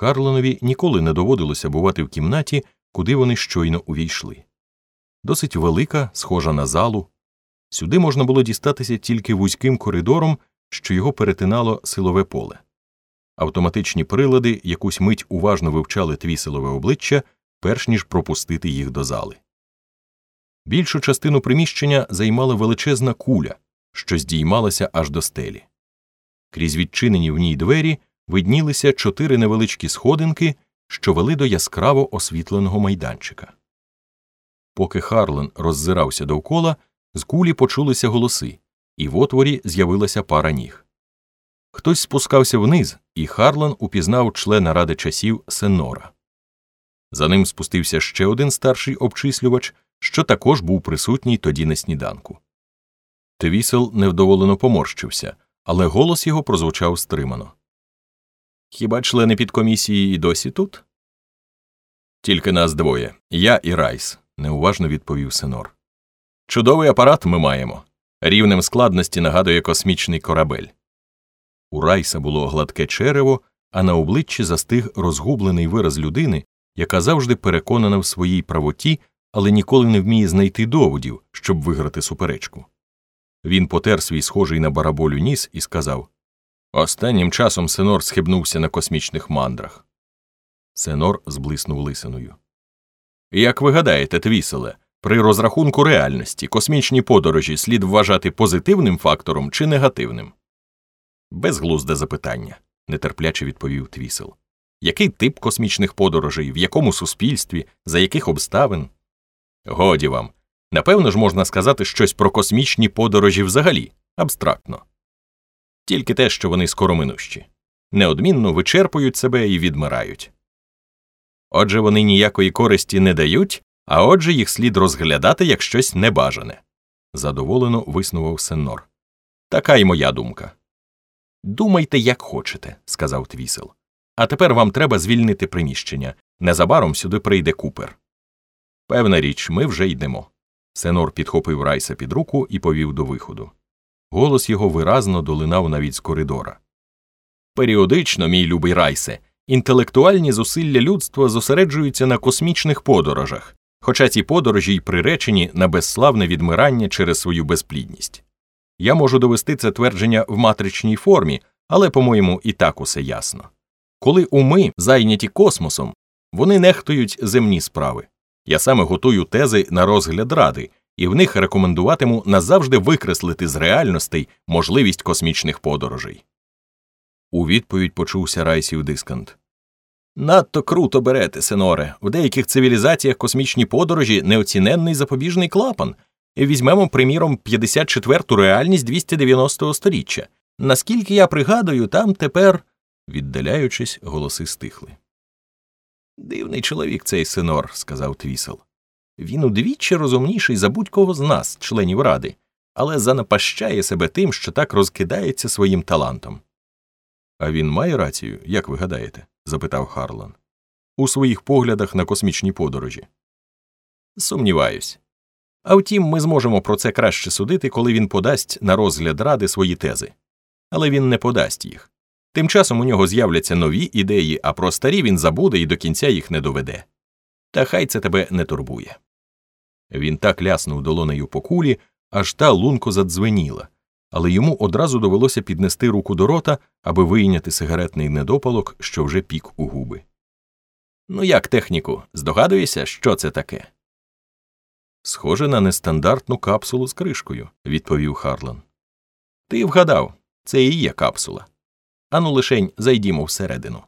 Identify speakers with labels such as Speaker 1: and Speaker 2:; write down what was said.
Speaker 1: Харленові ніколи не доводилося бувати в кімнаті, куди вони щойно увійшли. Досить велика, схожа на залу. Сюди можна було дістатися тільки вузьким коридором, що його перетинало силове поле. Автоматичні прилади якусь мить уважно вивчали твіселове обличчя, перш ніж пропустити їх до зали. Більшу частину приміщення займала величезна куля, що здіймалася аж до стелі. Крізь відчинені в ній двері виднілися чотири невеличкі сходинки, що вели до яскраво освітленого майданчика. Поки Харлан роззирався довкола, з кулі почулися голоси, і в отворі з'явилася пара ніг. Хтось спускався вниз, і Харлан упізнав члена ради часів Сенора. За ним спустився ще один старший обчислювач, що також був присутній тоді на сніданку. Твісел невдоволено поморщився, але голос його прозвучав стримано. Хіба члени підкомісії і досі тут? Тільки нас двоє я і Райс, неуважно відповів Сенор. Чудовий апарат ми маємо. Рівнем складності нагадує космічний корабель. У Райса було гладке черево, а на обличчі застиг розгублений вираз людини, яка завжди переконана в своїй правоті, але ніколи не вміє знайти доводів, щоб виграти суперечку. Він потер свій схожий на бараболю ніс і сказав Останнім часом Сенор схибнувся на космічних мандрах. Сенор зблиснув лисиною. Як ви гадаєте, Твіселе, при розрахунку реальності космічні подорожі слід вважати позитивним фактором чи негативним? Безглузде запитання, нетерпляче відповів Твісел. Який тип космічних подорожей, в якому суспільстві, за яких обставин? Годі вам. Напевно ж можна сказати щось про космічні подорожі взагалі, абстрактно. Тільки те, що вони скороминущі, неодмінно вичерпують себе і відмирають. Отже, вони ніякої користі не дають, а отже, їх слід розглядати як щось небажане. задоволено виснував Сеннор. Така й моя думка. Думайте, як хочете, сказав Твісел. А тепер вам треба звільнити приміщення. Незабаром сюди прийде купер. Певна річ, ми вже йдемо. Сенор підхопив Райса під руку і повів до виходу. Голос його виразно долинав навіть з коридора. Періодично, мій любий Райсе, інтелектуальні зусилля людства зосереджуються на космічних подорожах, хоча ці подорожі й приречені на безславне відмирання через свою безплідність. Я можу довести це твердження в матричній формі, але, по-моєму, і так усе ясно. Коли уми зайняті космосом, вони нехтують земні справи. Я саме готую тези на розгляд ради, і в них рекомендуватиму назавжди викреслити з реальностей можливість космічних подорожей. У відповідь почувся Райсів дискант. Надто круто берете, сеноре. В деяких цивілізаціях космічні подорожі неоціненний запобіжний клапан. Візьмемо, приміром, 54-ту реальність 290-го сторіччя. Наскільки я пригадую, там тепер. віддаляючись, голоси стихли. Дивний чоловік цей синор, сказав Твісел. Він удвічі розумніший за будь-кого з нас, членів ради, але занапащає себе тим, що так розкидається своїм талантом. А він має рацію, як ви гадаєте? запитав Харлан. У своїх поглядах на космічні подорожі. Сумніваюсь. А втім, ми зможемо про це краще судити, коли він подасть на розгляд ради свої тези. Але він не подасть їх. Тим часом у нього з'являться нові ідеї, а про старі він забуде і до кінця їх не доведе. Та хай це тебе не турбує. Він так ляснув долонею по кулі, аж та лунко задзвеніла, але йому одразу довелося піднести руку до рота, аби вийняти сигаретний недопалок, що вже пік у губи. Ну як, техніку, здогадуєшся, що це таке? Схоже на нестандартну капсулу з кришкою, відповів Харлан. Ти вгадав, це і є капсула. Ану лишень зайдімо всередину.